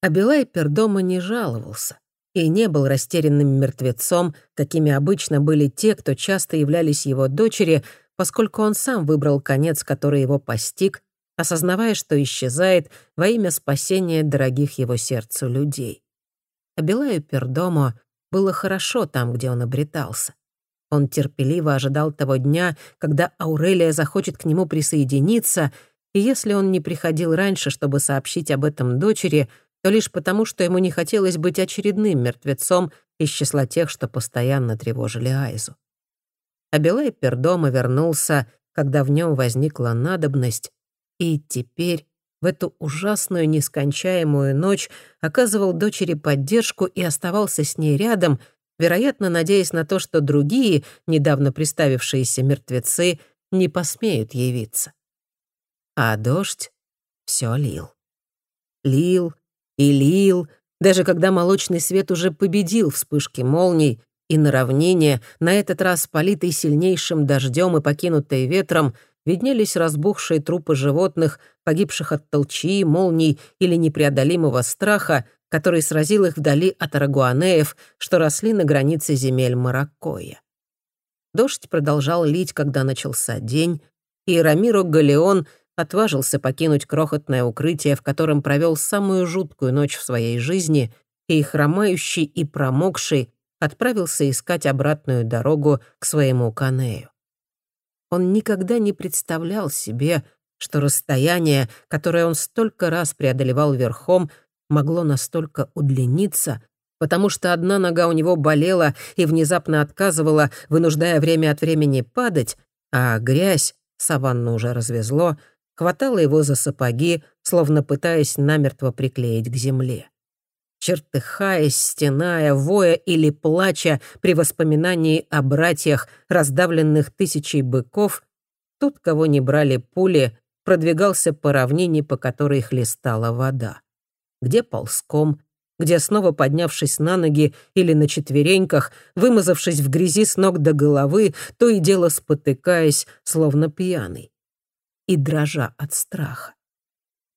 Абилай Пердома не жаловался и не был растерянным мертвецом, какими обычно были те, кто часто являлись его дочери, поскольку он сам выбрал конец, который его постиг, осознавая, что исчезает во имя спасения дорогих его сердцу людей. Абилаю Пердомо было хорошо там, где он обретался. Он терпеливо ожидал того дня, когда Аурелия захочет к нему присоединиться, и если он не приходил раньше, чтобы сообщить об этом дочери, то лишь потому, что ему не хотелось быть очередным мертвецом из числа тех, что постоянно тревожили Айзу. Абилай Пердома вернулся, когда в нем возникла надобность, и теперь в эту ужасную нескончаемую ночь оказывал дочери поддержку и оставался с ней рядом, вероятно, надеясь на то, что другие, недавно приставившиеся мертвецы, не посмеют явиться. А дождь все лил. Лил и лил, даже когда молочный свет уже победил вспышки молний, и на равнине, на этот раз политой сильнейшим дождем и покинутой ветром, виднелись разбухшие трупы животных, погибших от толчии, молний или непреодолимого страха, который сразил их вдали от арагуанеев, что росли на границе земель Маракоя. Дождь продолжал лить, когда начался день, и Рамиро Галеон отважился покинуть крохотное укрытие, в котором провел самую жуткую ночь в своей жизни, и, хромающий и промокший, отправился искать обратную дорогу к своему Канею. Он никогда не представлял себе, что расстояние, которое он столько раз преодолевал верхом, могло настолько удлиниться, потому что одна нога у него болела и внезапно отказывала, вынуждая время от времени падать, а грязь, саванну уже развезло, хватала его за сапоги, словно пытаясь намертво приклеить к земле. Чертыхаясь, стеная, воя или плача при воспоминании о братьях, раздавленных тысячей быков, тот, кого не брали пули, продвигался по равнине, по которой хлестала вода. Где ползком, где, снова поднявшись на ноги или на четвереньках, вымазавшись в грязи с ног до головы, то и дело спотыкаясь, словно пьяный. И дрожа от страха.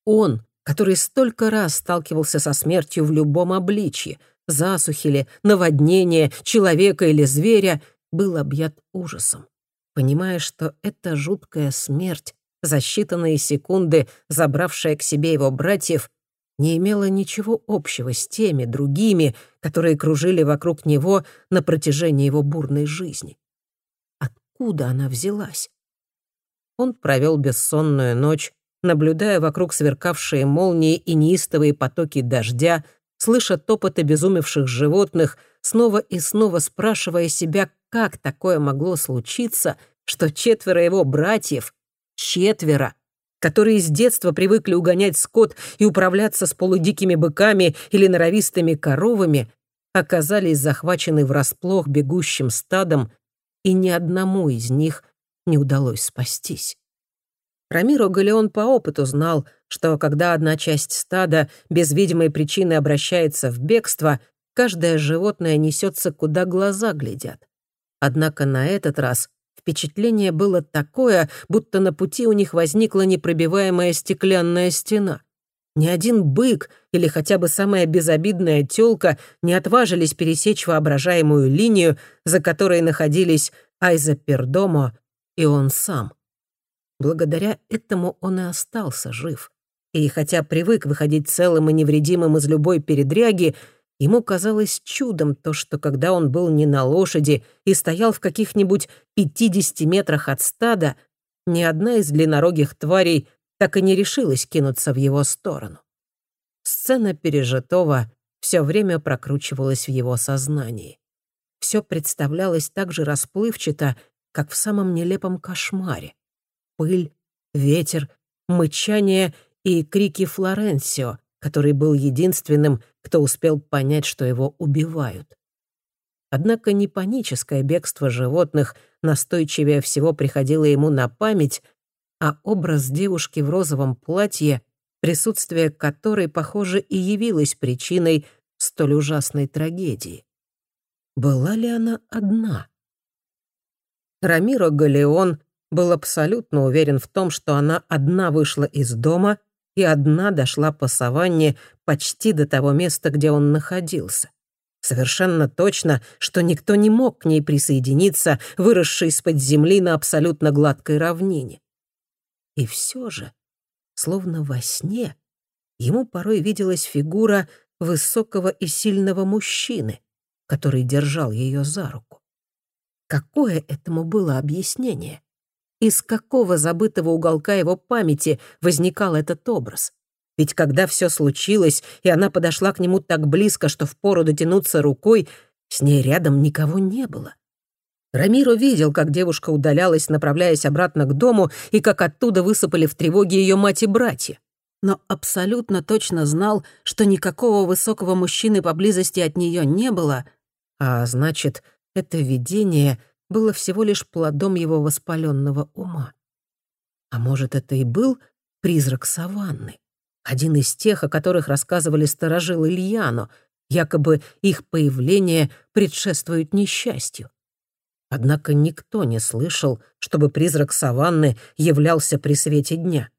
Он, который столько раз сталкивался со смертью в любом обличье, засухи ли, наводнение, человека или зверя, был объят ужасом, понимая, что эта жуткая смерть, за считанные секунды забравшая к себе его братьев, не имела ничего общего с теми другими, которые кружили вокруг него на протяжении его бурной жизни. Откуда она взялась? Он провел бессонную ночь, наблюдая вокруг сверкавшие молнии и неистовые потоки дождя, слыша топот обезумевших животных, снова и снова спрашивая себя, как такое могло случиться, что четверо его братьев, четверо, которые с детства привыкли угонять скот и управляться с полудикими быками или норовистыми коровами, оказались захвачены врасплох бегущим стадом, и ни одному из них не удалось спастись. Рамиро Галеон по опыту знал, что когда одна часть стада без видимой причины обращается в бегство, каждое животное несется, куда глаза глядят. Однако на этот раз впечатление было такое, будто на пути у них возникла непробиваемая стеклянная стена. Ни один бык или хотя бы самая безобидная тёлка не отважились пересечь воображаемую линию, за которой находились Айза Пердомо и он сам — Благодаря этому он и остался жив. И хотя привык выходить целым и невредимым из любой передряги, ему казалось чудом то, что когда он был не на лошади и стоял в каких-нибудь 50 метрах от стада, ни одна из длиннорогих тварей так и не решилась кинуться в его сторону. Сцена пережитого все время прокручивалась в его сознании. Все представлялось так же расплывчато, как в самом нелепом кошмаре пыль, ветер, мычание и крики Флоренсио, который был единственным, кто успел понять, что его убивают. Однако не паническое бегство животных настойчивее всего приходило ему на память, а образ девушки в розовом платье, присутствие которой, похоже, и явилось причиной столь ужасной трагедии. Была ли она одна? Рамиро Галеон был абсолютно уверен в том, что она одна вышла из дома и одна дошла по саванне почти до того места, где он находился. Совершенно точно, что никто не мог к ней присоединиться, выросший из-под земли на абсолютно гладкой равнине. И все же, словно во сне, ему порой виделась фигура высокого и сильного мужчины, который держал ее за руку. Какое этому было объяснение? Из какого забытого уголка его памяти возникал этот образ? Ведь когда все случилось, и она подошла к нему так близко, что впору дотянуться рукой, с ней рядом никого не было. Рамиро видел, как девушка удалялась, направляясь обратно к дому, и как оттуда высыпали в тревоге ее мать и братья. Но абсолютно точно знал, что никакого высокого мужчины поблизости от нее не было, а значит, это видение — было всего лишь плодом его воспаленного ума. А может, это и был призрак саванны? Один из тех, о которых рассказывали старожил Ильяно, якобы их появление предшествует несчастью. Однако никто не слышал, чтобы призрак саванны являлся при свете дня.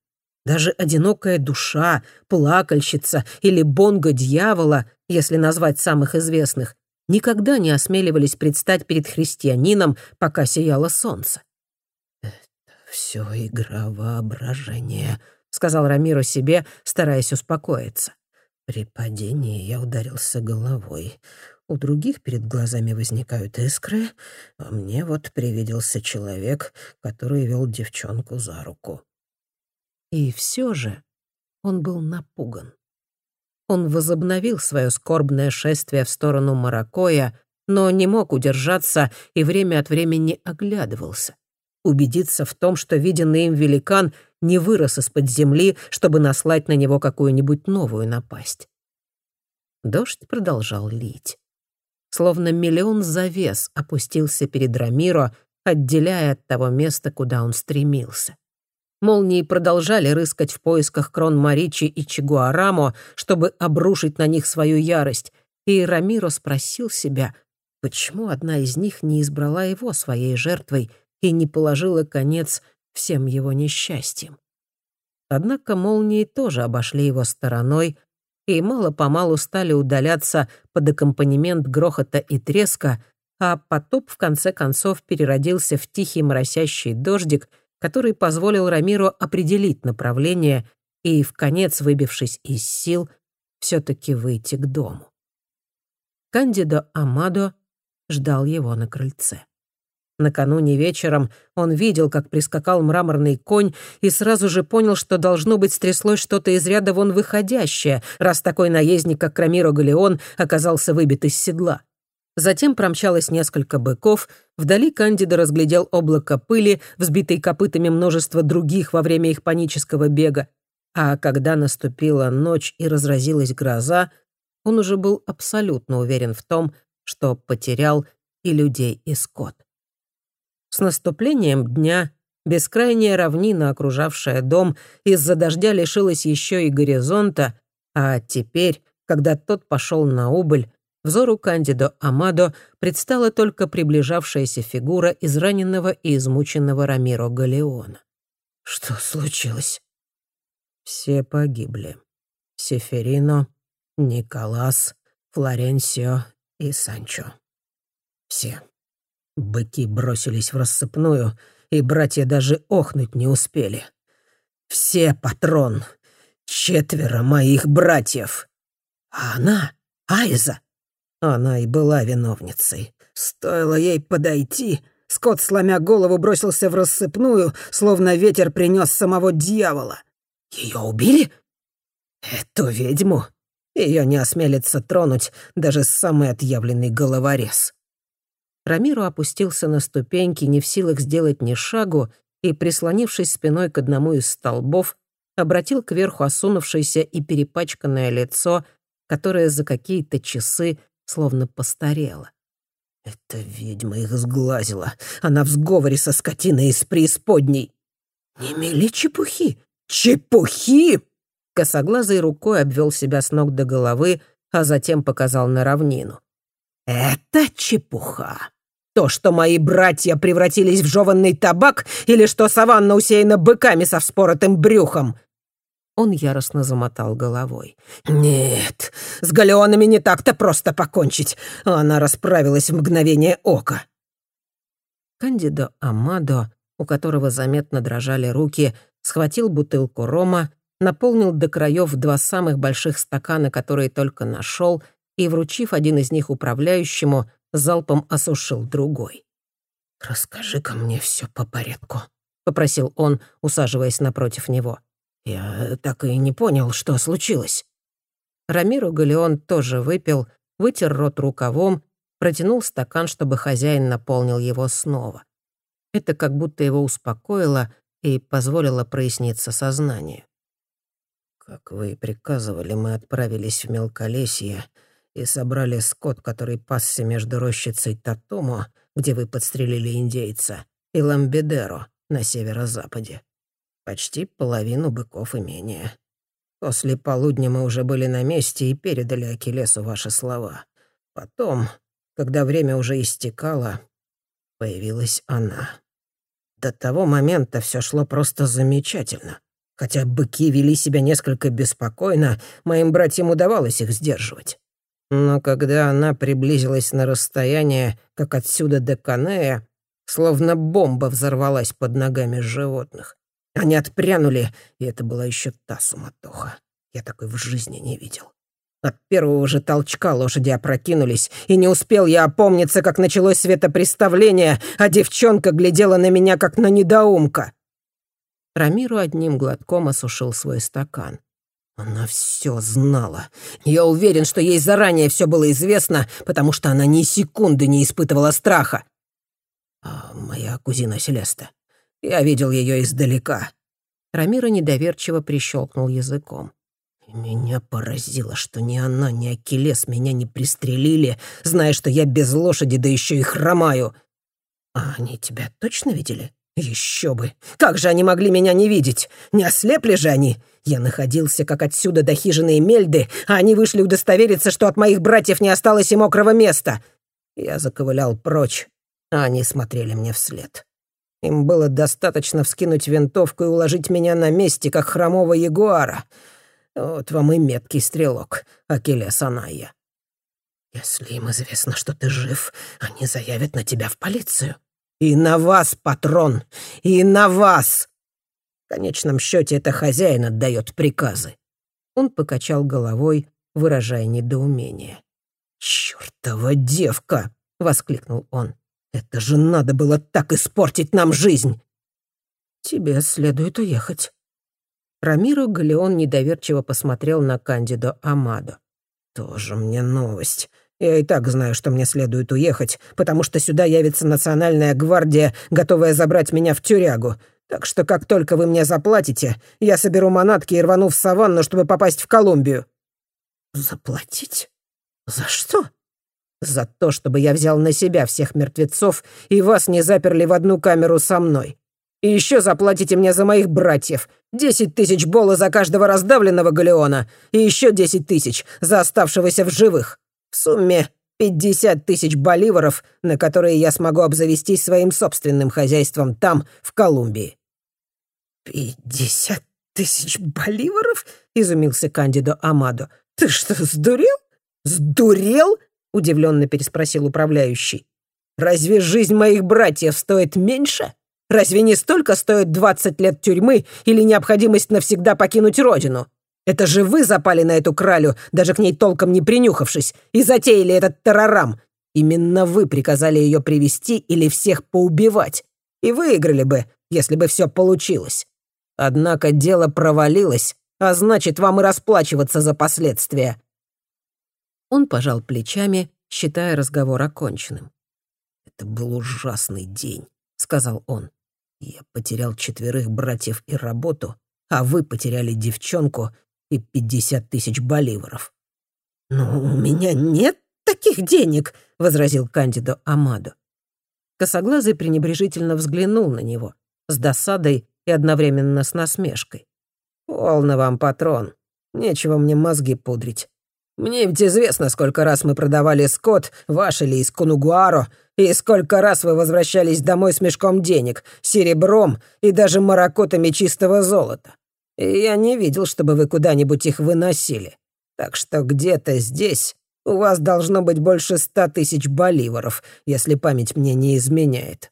Даже одинокая душа, плакальщица или бонго дьявола, если назвать самых известных, никогда не осмеливались предстать перед христианином, пока сияло солнце. «Это все игра воображения», — сказал Рамиро себе, стараясь успокоиться. «При падении я ударился головой. У других перед глазами возникают искры, а мне вот привиделся человек, который вел девчонку за руку». И все же он был напуган. Он возобновил свое скорбное шествие в сторону Маракоя, но не мог удержаться и время от времени оглядывался. Убедиться в том, что виденный им великан не вырос из-под земли, чтобы наслать на него какую-нибудь новую напасть. Дождь продолжал лить. Словно миллион завес опустился перед Рамиро, отделяя от того места, куда он стремился. Молнии продолжали рыскать в поисках крон Маричи и Чигуарамо, чтобы обрушить на них свою ярость, и Рамиро спросил себя, почему одна из них не избрала его своей жертвой и не положила конец всем его несчастьям. Однако молнии тоже обошли его стороной и мало-помалу стали удаляться под аккомпанемент грохота и треска, а потоп в конце концов переродился в тихий моросящий дождик — который позволил Рамиру определить направление и, в конец выбившись из сил, все-таки выйти к дому. Кандидо Амадо ждал его на крыльце. Накануне вечером он видел, как прискакал мраморный конь, и сразу же понял, что должно быть стряслось что-то из ряда вон выходящее, раз такой наездник, как Рамиро Галеон, оказался выбит из седла. Затем промчалось несколько быков, вдали Кандида разглядел облако пыли, взбитой копытами множества других во время их панического бега. А когда наступила ночь и разразилась гроза, он уже был абсолютно уверен в том, что потерял и людей, и скот. С наступлением дня бескрайняя равнина, окружавшая дом, из-за дождя лишилась еще и горизонта, а теперь, когда тот пошел на убыль, Взору Кандидо Амадо предстала только приближавшаяся фигура израненного и измученного Рамиро Галеона. «Что случилось?» «Все погибли. Сеферино, Николас, Флоренсио и Санчо. Все. Быки бросились в рассыпную, и братья даже охнуть не успели. Все, патрон, четверо моих братьев. А она, Айза, она и была виновницей. Стоило ей подойти, Скот, сломя голову, бросился в рассыпную, словно ветер принес самого дьявола. Ее убили? Эту ведьму? Ее не осмелится тронуть даже самый отъявленный головорез. Рамиру опустился на ступеньки, не в силах сделать ни шагу, и, прислонившись спиной к одному из столбов, обратил кверху осунувшееся и перепачканное лицо, которое за какие-то часы словно постарела. «Эта ведьма их сглазила. Она в сговоре со скотиной из преисподней». «Не мели чепухи! Чепухи!» Косоглазой рукой обвел себя с ног до головы, а затем показал на равнину. «Это чепуха. То, что мои братья превратились в жеванный табак, или что саванна усеяна быками со вспоротым брюхом. Он яростно замотал головой. «Нет, с галеонами не так-то просто покончить. Она расправилась в мгновение ока». Кандидо Амадо, у которого заметно дрожали руки, схватил бутылку рома, наполнил до краев два самых больших стакана, которые только нашел, и, вручив один из них управляющему, залпом осушил другой. «Расскажи-ка мне все по порядку», — попросил он, усаживаясь напротив него. «Я так и не понял, что случилось». Рамиру Галеон тоже выпил, вытер рот рукавом, протянул стакан, чтобы хозяин наполнил его снова. Это как будто его успокоило и позволило проясниться сознанию. «Как вы и приказывали, мы отправились в Мелколесье и собрали скот, который пасся между рощицей Татумо, где вы подстрелили индейца, и Ламбедеро на северо-западе почти половину быков имения. После полудня мы уже были на месте и передали Акелесу ваши слова. Потом, когда время уже истекало, появилась она. До того момента все шло просто замечательно. Хотя быки вели себя несколько беспокойно, моим братьям удавалось их сдерживать. Но когда она приблизилась на расстояние, как отсюда до Канея, словно бомба взорвалась под ногами животных. Они отпрянули, и это была еще та суматоха. Я такой в жизни не видел. От первого же толчка лошади опрокинулись, и не успел я опомниться, как началось светопреставление, а девчонка глядела на меня, как на недоумка. Рамиру одним глотком осушил свой стакан. Она все знала. Я уверен, что ей заранее все было известно, потому что она ни секунды не испытывала страха. А моя кузина Селеста. Я видел ее издалека». Рамира недоверчиво прищелкнул языком. «Меня поразило, что ни она, ни Акелес меня не пристрелили, зная, что я без лошади, да еще и хромаю. А они тебя точно видели? Еще бы! Как же они могли меня не видеть? Не ослепли же они? Я находился как отсюда до хижины Эмельды, а они вышли удостовериться, что от моих братьев не осталось и мокрого места. Я заковылял прочь, а они смотрели мне вслед. Им было достаточно вскинуть винтовку и уложить меня на месте, как хромого ягуара. Вот вам и меткий стрелок, Акелес Аная. Если им известно, что ты жив, они заявят на тебя в полицию. И на вас, патрон, и на вас! В конечном счете это хозяин отдает приказы. Он покачал головой, выражая недоумение. «Чёртова девка!» — воскликнул он. Это же надо было так испортить нам жизнь!» «Тебе следует уехать». Рамиро Галеон недоверчиво посмотрел на Кандидо Амадо. «Тоже мне новость. Я и так знаю, что мне следует уехать, потому что сюда явится национальная гвардия, готовая забрать меня в тюрягу. Так что как только вы мне заплатите, я соберу манатки и рвану в саванну, чтобы попасть в Колумбию». «Заплатить? За что?» За то, чтобы я взял на себя всех мертвецов и вас не заперли в одну камеру со мной. И еще заплатите мне за моих братьев. Десять тысяч бола за каждого раздавленного галеона и еще десять тысяч за оставшегося в живых. В сумме пятьдесят тысяч боливаров, на которые я смогу обзавестись своим собственным хозяйством там, в Колумбии». «Пятьдесят тысяч боливаров?» — изумился Кандидо Амадо. «Ты что, сдурел? Сдурел? — удивленно переспросил управляющий. «Разве жизнь моих братьев стоит меньше? Разве не столько стоит двадцать лет тюрьмы или необходимость навсегда покинуть родину? Это же вы запали на эту кралю, даже к ней толком не принюхавшись, и затеяли этот террорам. Именно вы приказали ее привести или всех поубивать. И выиграли бы, если бы все получилось. Однако дело провалилось, а значит, вам и расплачиваться за последствия. Он пожал плечами, считая разговор оконченным. «Это был ужасный день», — сказал он. «Я потерял четверых братьев и работу, а вы потеряли девчонку и пятьдесят тысяч боливаров». «Ну, у меня нет таких денег», — возразил Кандидо Амадо. Косоглазый пренебрежительно взглянул на него, с досадой и одновременно с насмешкой. «Полно вам, патрон. Нечего мне мозги пудрить. Мне ведь известно, сколько раз мы продавали скот, ваш или из Кунугуаро, и сколько раз вы возвращались домой с мешком денег, серебром и даже маракотами чистого золота. и я не видел, чтобы вы куда-нибудь их выносили. Так что где-то здесь у вас должно быть больше ста тысяч боливаров, если память мне не изменяет».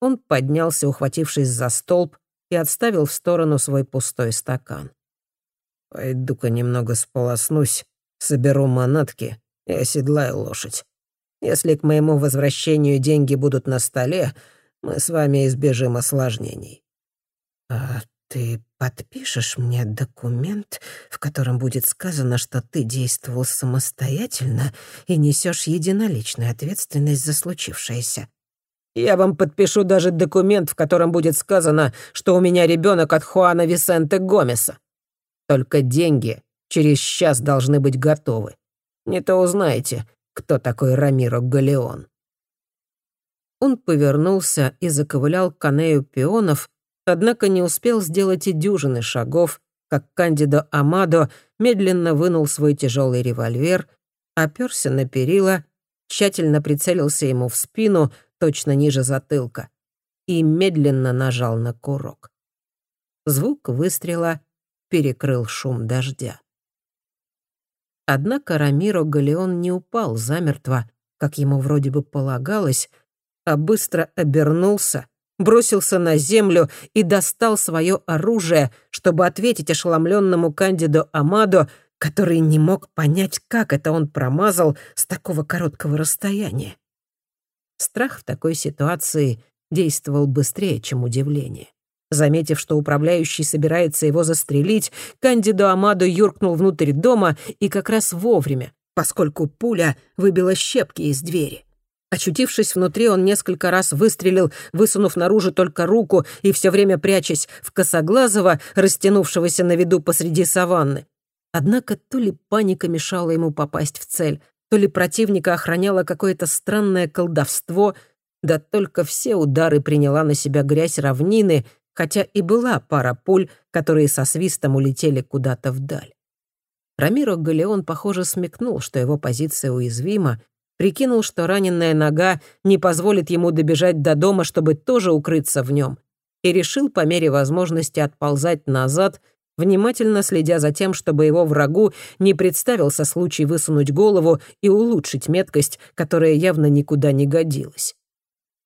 Он поднялся, ухватившись за столб, и отставил в сторону свой пустой стакан. «Пойду-ка немного сполоснусь, соберу манатки и оседлаю лошадь. Если к моему возвращению деньги будут на столе, мы с вами избежим осложнений». «А ты подпишешь мне документ, в котором будет сказано, что ты действовал самостоятельно и несешь единоличную ответственность за случившееся?» «Я вам подпишу даже документ, в котором будет сказано, что у меня ребенок от Хуана Висенте Гомеса. Только деньги через час должны быть готовы. Не то узнаете, кто такой Рамиро Галеон». Он повернулся и заковылял к Канею пионов, однако не успел сделать и дюжины шагов, как Кандидо Амадо медленно вынул свой тяжелый револьвер, оперся на перила, тщательно прицелился ему в спину, точно ниже затылка, и медленно нажал на курок. Звук выстрела перекрыл шум дождя. Однако Рамиро Галеон не упал замертво, как ему вроде бы полагалось, а быстро обернулся, бросился на землю и достал свое оружие, чтобы ответить ошеломленному Кандидо Амадо, который не мог понять, как это он промазал с такого короткого расстояния. Страх в такой ситуации действовал быстрее, чем удивление. Заметив, что управляющий собирается его застрелить, Кандидо Амадо юркнул внутрь дома и как раз вовремя, поскольку пуля выбила щепки из двери. Очутившись внутри, он несколько раз выстрелил, высунув наружу только руку и все время прячась в косоглазого, растянувшегося на виду посреди саванны. Однако то ли паника мешала ему попасть в цель, то ли противника охраняло какое-то странное колдовство, да только все удары приняла на себя грязь равнины, хотя и была пара пуль, которые со свистом улетели куда-то вдаль. Рамиро Галеон, похоже, смекнул, что его позиция уязвима, прикинул, что раненная нога не позволит ему добежать до дома, чтобы тоже укрыться в нем, и решил по мере возможности отползать назад, внимательно следя за тем, чтобы его врагу не представился случай высунуть голову и улучшить меткость, которая явно никуда не годилась.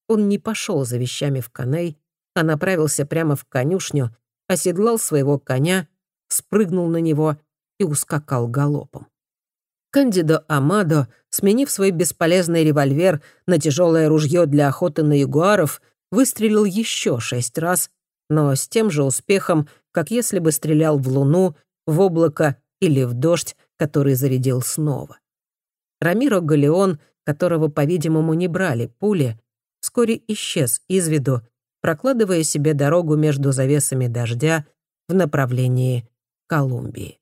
Он не пошел за вещами в коней, а направился прямо в конюшню, оседлал своего коня, спрыгнул на него и ускакал галопом. Кандидо Амадо, сменив свой бесполезный револьвер на тяжелое ружье для охоты на ягуаров, выстрелил еще шесть раз, но с тем же успехом, как если бы стрелял в луну, в облако или в дождь, который зарядил снова. Рамиро Галеон, которого, по-видимому, не брали пули, вскоре исчез из виду, прокладывая себе дорогу между завесами дождя в направлении Колумбии.